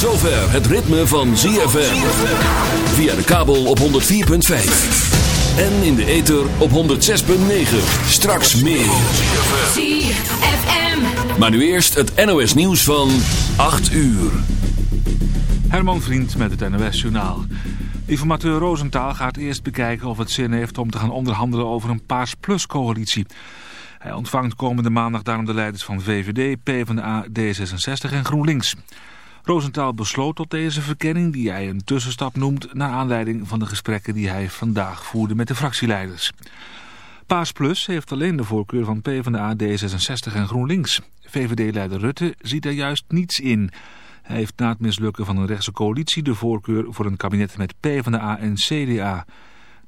Zover het ritme van ZFM. Via de kabel op 104.5. En in de ether op 106.9. Straks meer. ZFM. Maar nu eerst het NOS nieuws van 8 uur. Herman Vriend met het NOS Journaal. Informateur Roosentaal gaat eerst bekijken of het zin heeft om te gaan onderhandelen over een Paars Plus coalitie. Hij ontvangt komende maandag daarom de leiders van VVD, PvdA, D66 en GroenLinks. Roosentaal besloot tot deze verkenning, die hij een tussenstap noemt... naar aanleiding van de gesprekken die hij vandaag voerde met de fractieleiders. Paas Plus heeft alleen de voorkeur van PvdA, D66 en GroenLinks. VVD-leider Rutte ziet er juist niets in. Hij heeft na het mislukken van een rechtse coalitie de voorkeur voor een kabinet met PvdA en CDA.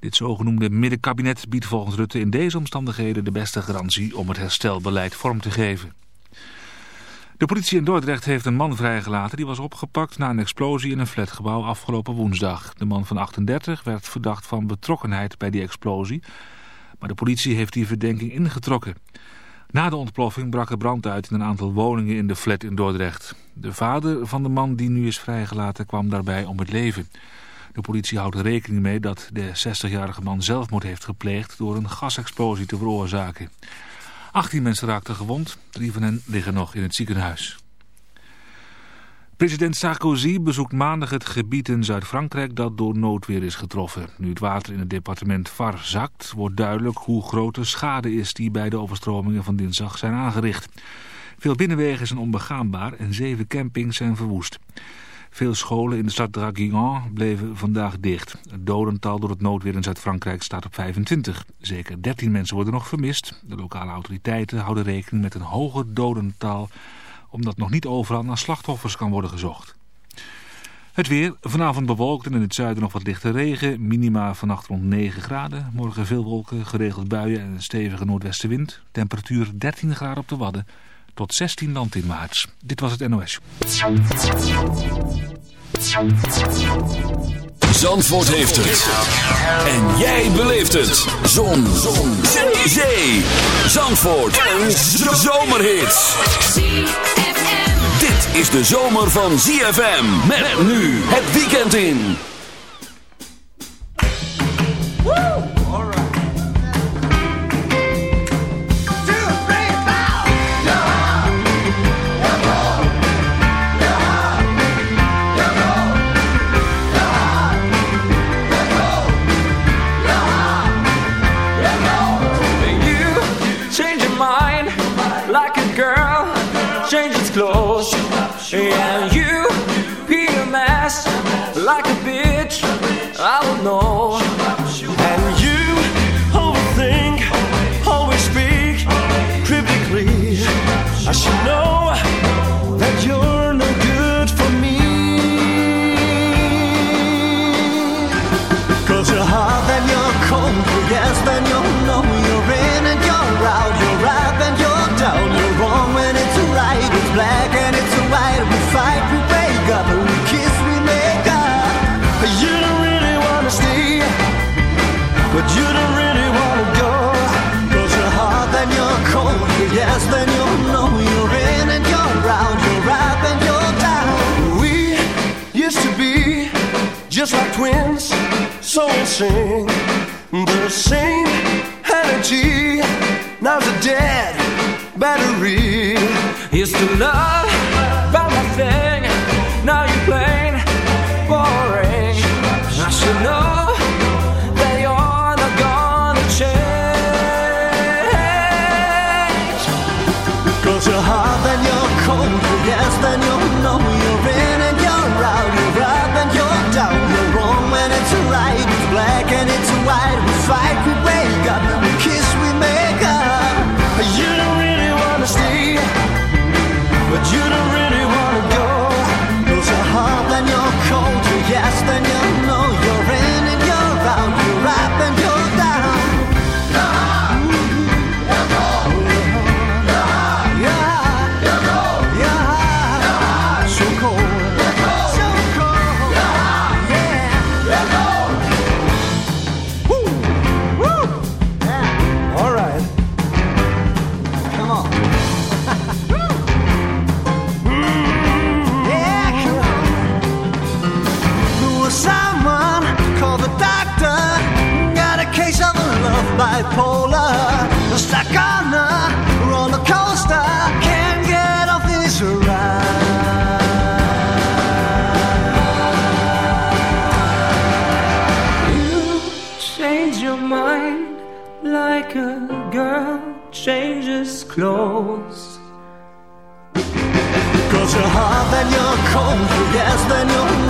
Dit zogenoemde middenkabinet biedt volgens Rutte in deze omstandigheden de beste garantie om het herstelbeleid vorm te geven. De politie in Dordrecht heeft een man vrijgelaten die was opgepakt na een explosie in een flatgebouw afgelopen woensdag. De man van 38 werd verdacht van betrokkenheid bij die explosie, maar de politie heeft die verdenking ingetrokken. Na de ontploffing brak er brand uit in een aantal woningen in de flat in Dordrecht. De vader van de man die nu is vrijgelaten kwam daarbij om het leven. De politie houdt er rekening mee dat de 60-jarige man zelfmoord heeft gepleegd door een gasexplosie te veroorzaken. 18 mensen raakten gewond, drie van hen liggen nog in het ziekenhuis. President Sarkozy bezoekt maandag het gebied in Zuid-Frankrijk dat door noodweer is getroffen. Nu het water in het departement Var zakt, wordt duidelijk hoe groot de schade is die bij de overstromingen van dinsdag zijn aangericht. Veel binnenwegen zijn onbegaanbaar en zeven campings zijn verwoest. Veel scholen in de stad Draguignan bleven vandaag dicht. Het dodental door het noodweer in Zuid-Frankrijk staat op 25. Zeker 13 mensen worden nog vermist. De lokale autoriteiten houden rekening met een hoger dodental... omdat nog niet overal naar slachtoffers kan worden gezocht. Het weer, vanavond bewolkt en in het zuiden nog wat lichte regen. Minima vannacht rond 9 graden. Morgen veel wolken, geregeld buien en een stevige noordwestenwind. Temperatuur 13 graden op de Wadden tot 16 landinwaarts. Dit was het NOS. Zandvoort heeft het. En jij beleeft het. Zon. Zon. Zee. Zandvoort. Een zomerhit. ZFM. Dit is de zomer van ZFM. Met nu het weekend in. So we sing the same energy. Now's the dead battery. Is to love. 空，yes, then you.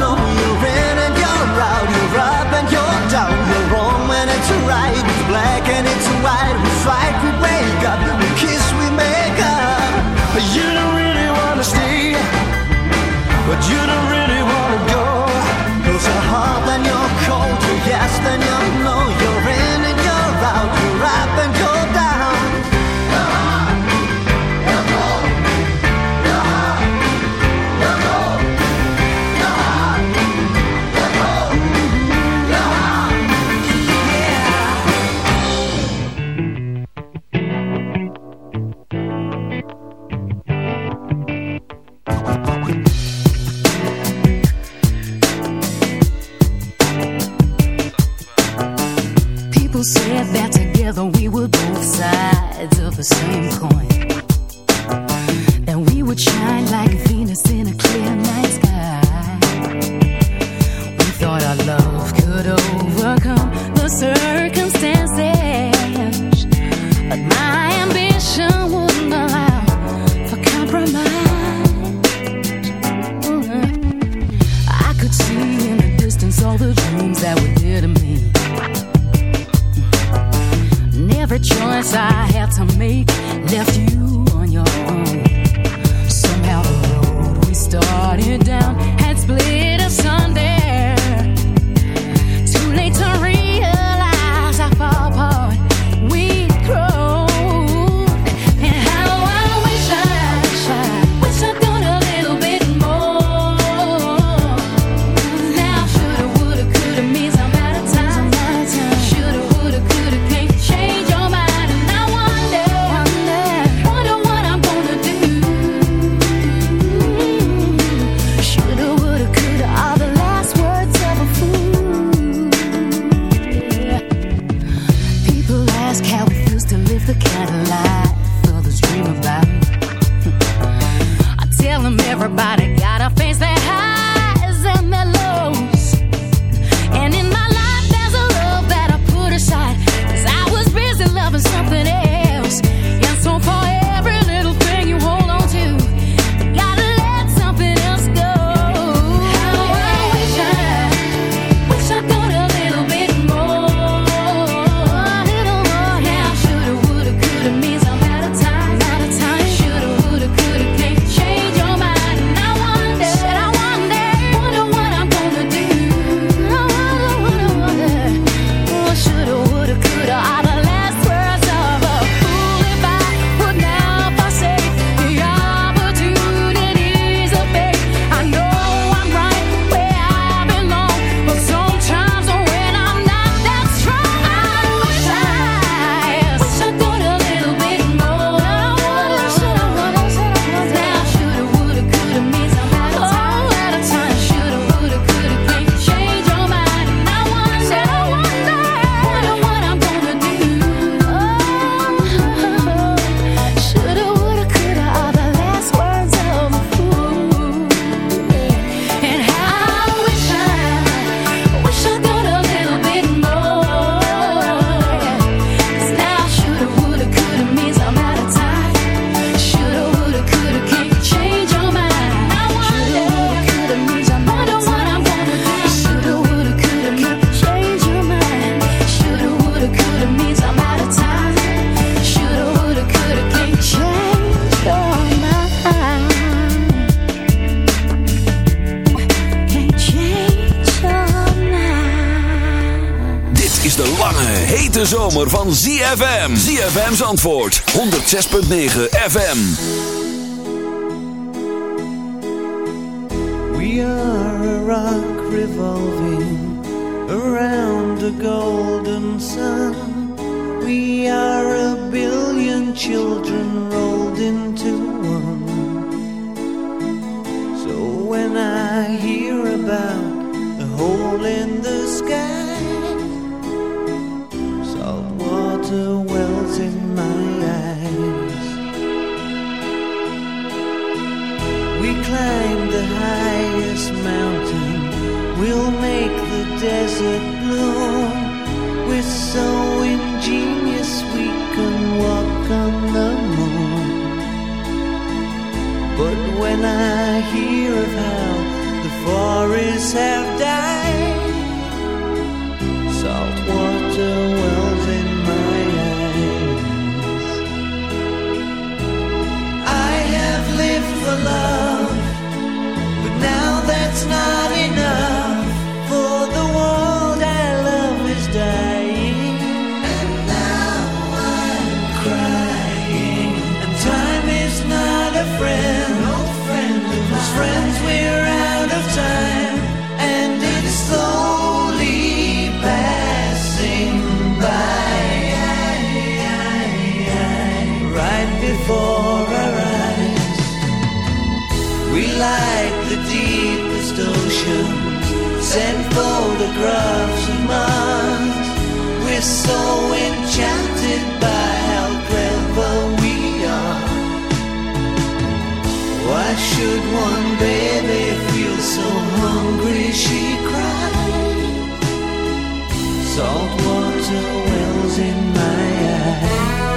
Zomer van ZFM. ZFM's antwoord 106.9 FM. We are a rock revolving around a golden sun. We are a billion children rolled into one. So when I hear about a hole in the sky, water wells in my eyes. We climb the highest mountain, we'll make the desert bloom. We're so ingenious we can walk on the moon. But when I hear of how the forests have died, like the deepest oceans, send photographs of Mars. We're so enchanted by how clever we are. Why should one baby feel so hungry she cried? Salt water wells in my eyes.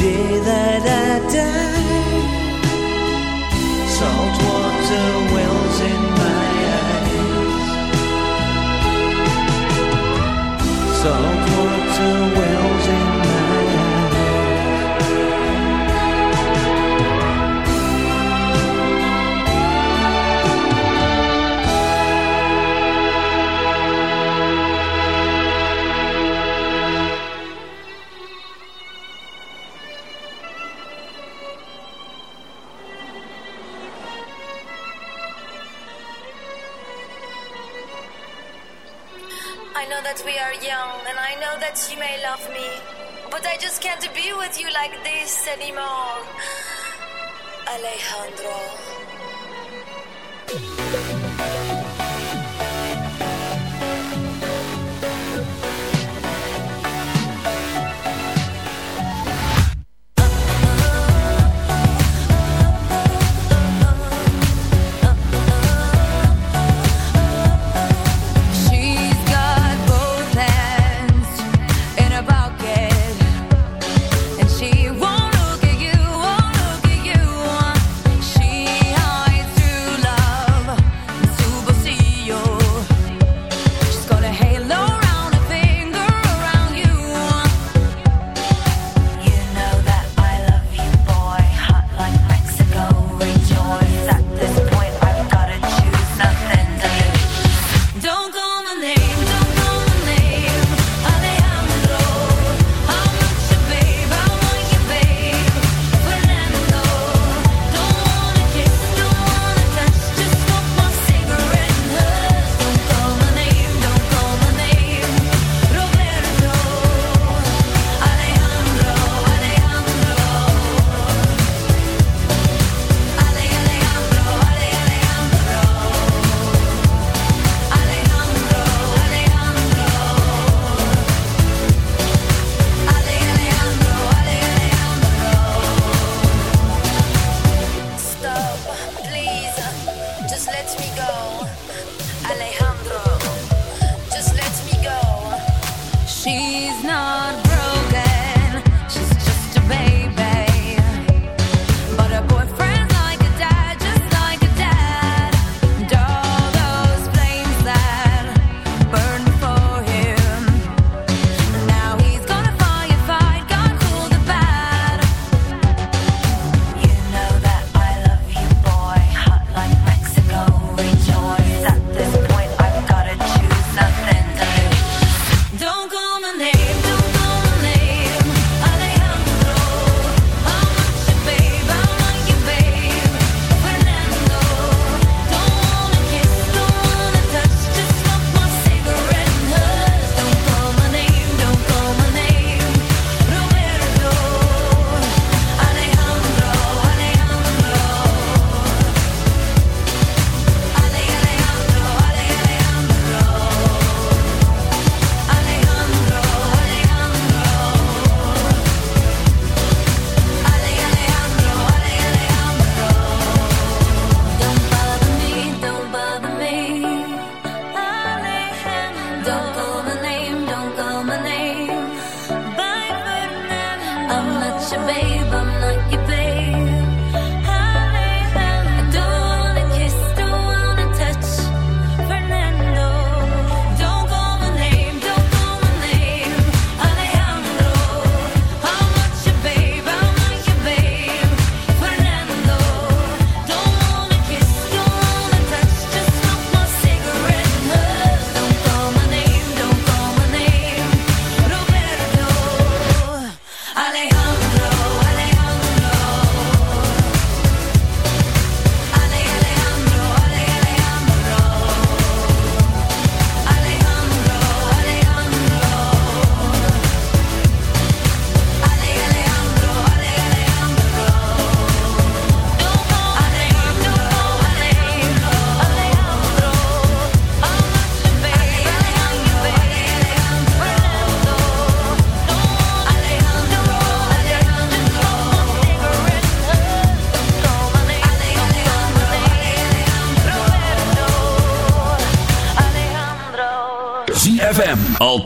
Day that I die? Salt water wells in my eyes. Salt water wells in like this anymore.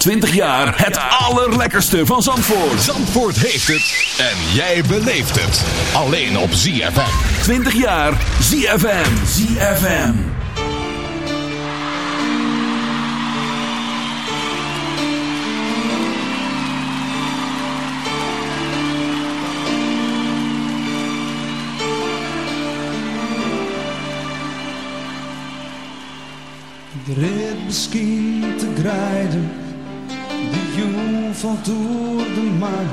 20 jaar het allerlekkerste van Zandvoort. Zandvoort heeft het en jij beleeft het. Alleen op ZFM. 20 jaar ZFM. ZFM. Ik red misschien te grijden, de valt door de maan.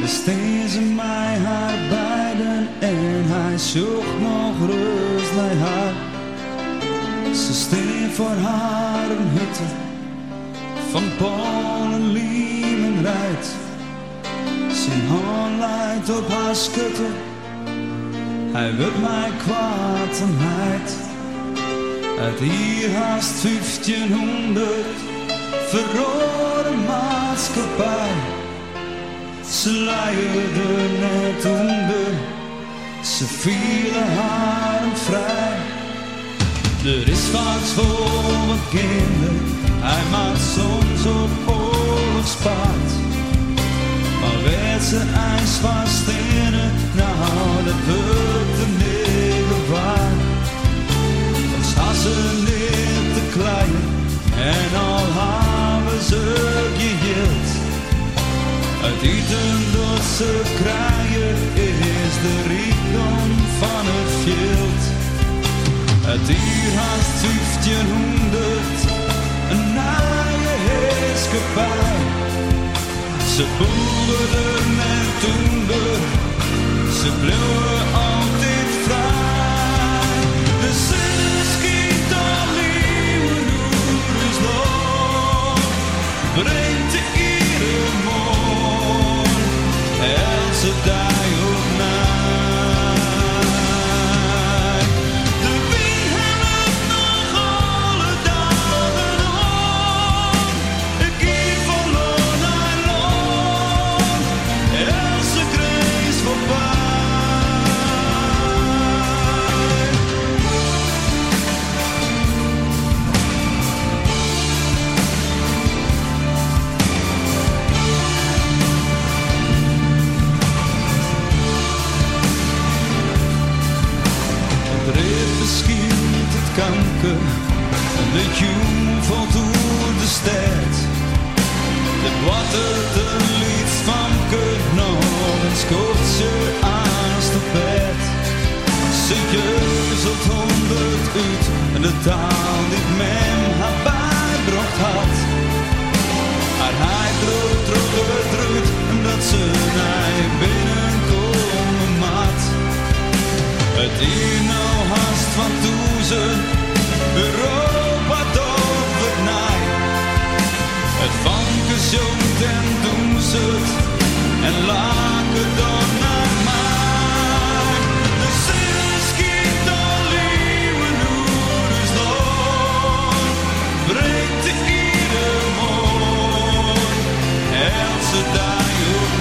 Besteed ze mij haar beiden en hij zocht nog rust haar. Ze steen voor haar een hutte van Polen, Liemen rijdt. Zijn hand leidt op haar schutte, hij wil mij kwaad en. Uit hier haast 1500 verrode maatschappij. Ze leierden net onder, ze vielen haar vrij. Er is vaak voor wat kinderen, hij maakt soms op oorlogspaard. Maar werd ze ijs vast in het, nou dat wordt de negen waard. Was hassen niet te klein en al hebben geheeld. Het eten ze krijgen is de rijkdom van het veld. Het hier haast 1500, een naaie heerskepaar. Ze boerden en toender, ze bleven brengt de morgen, elke Wat het een lied van kunt nog, het scoort ze aanst op bed. Ze jeuzelt honderd uit en de taal die men zongt en doen ze het, en laken dan naar mij. De zin schiet al lieven oeders door, brengt de ieder mooi, dag op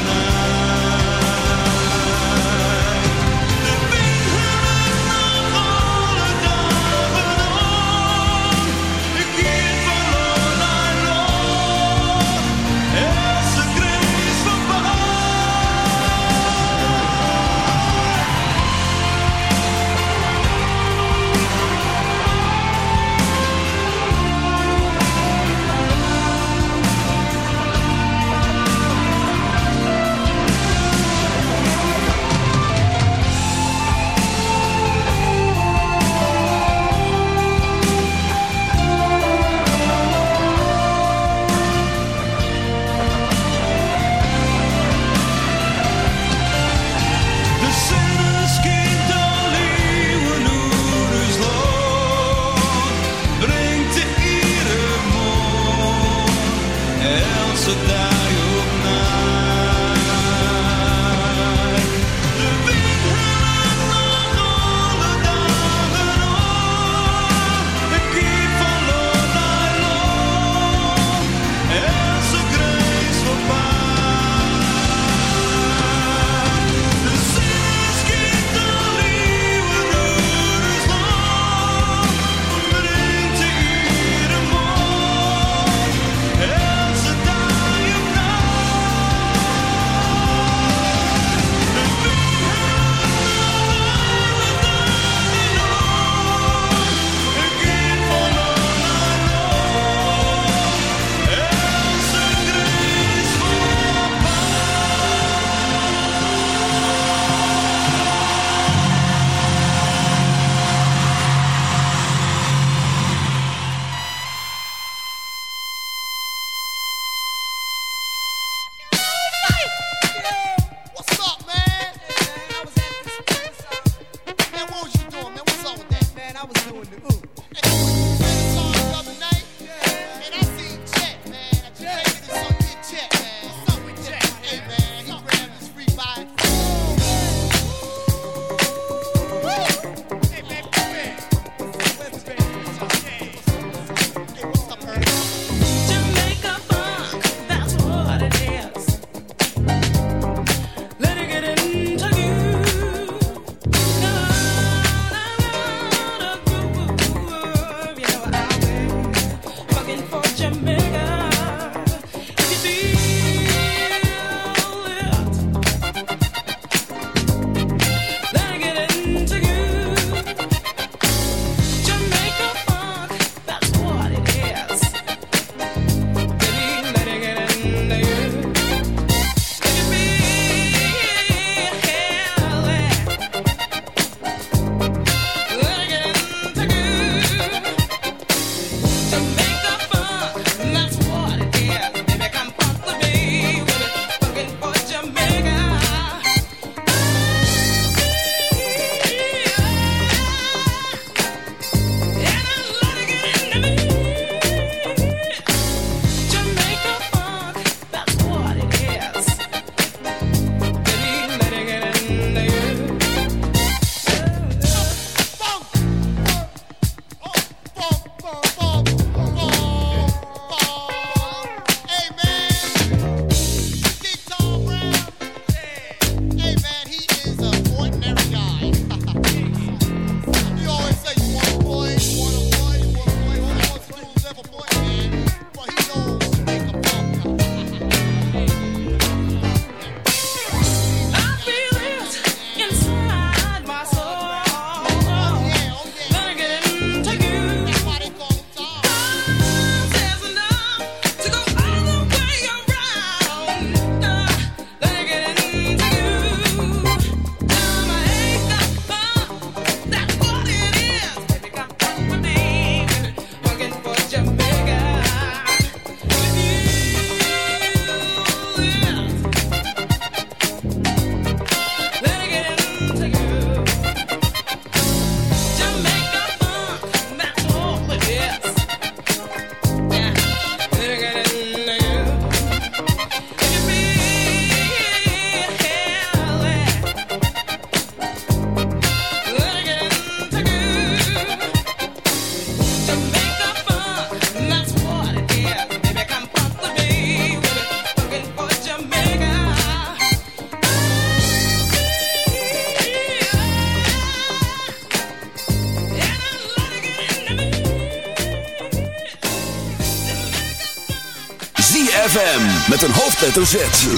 hoofdletter.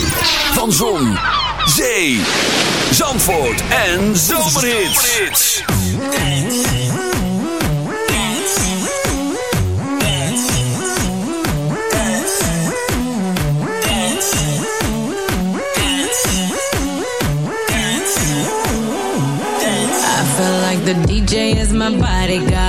Van Zon, Zee, Zandvoort en Zomerhits. I feel like the DJ is my bodyguard.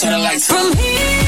To the lights. From here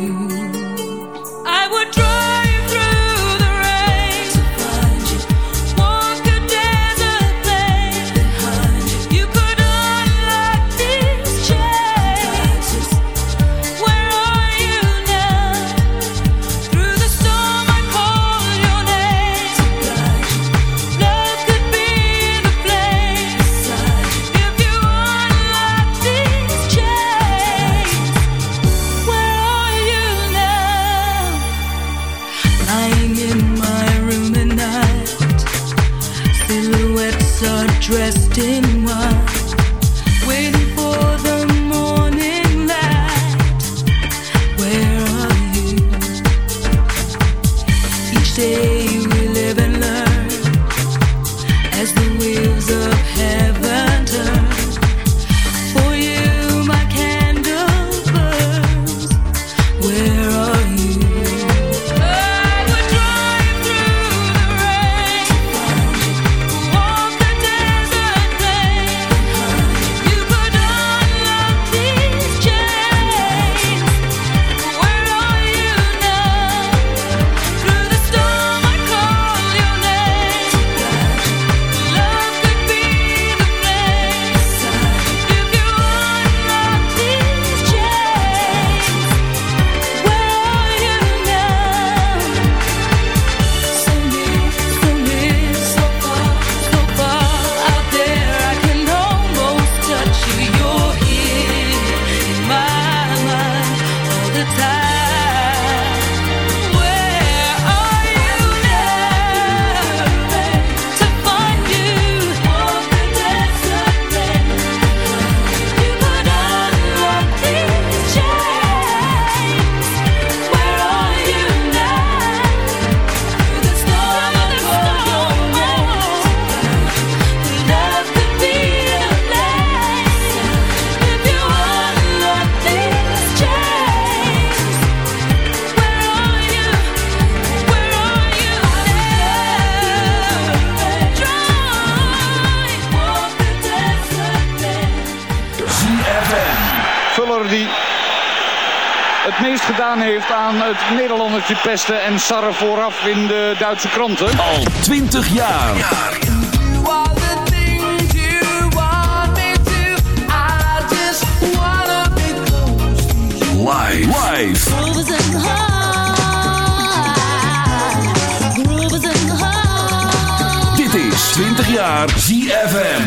Tepesten en Sarre vooraf in de Duitse kranten. Al 20 jaar. Dit is 20 jaar ZFM.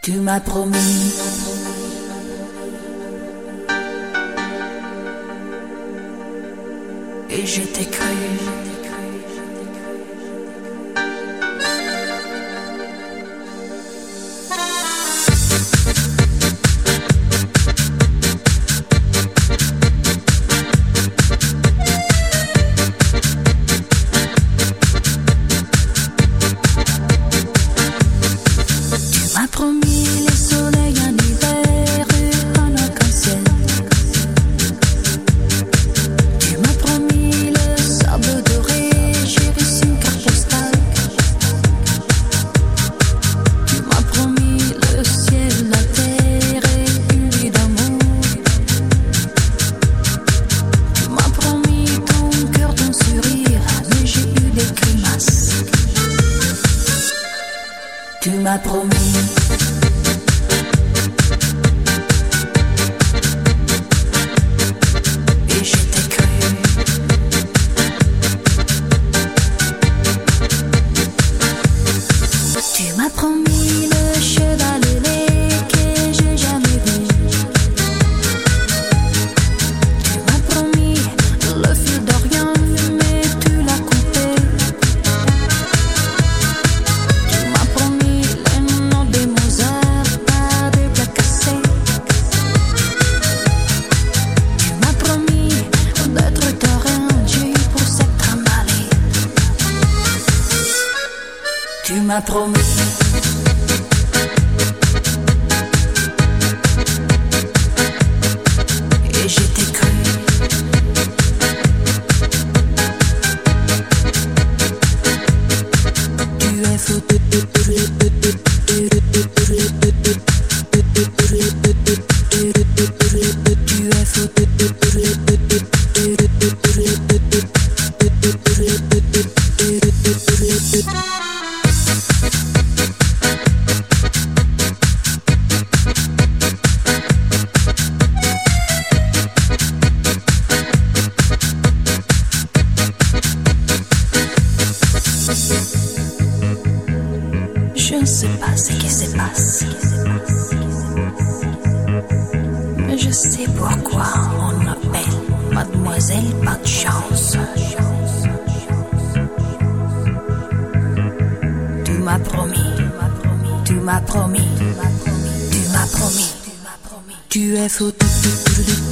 To my promise. promis. careful.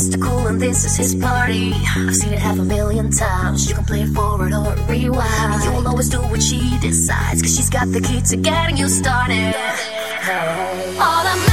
Mr. Cool and this is his party. I've seen it half a million times. You can play it forward or rewind. You'll always do what she decides, cause she's got the key to getting you started. All I'm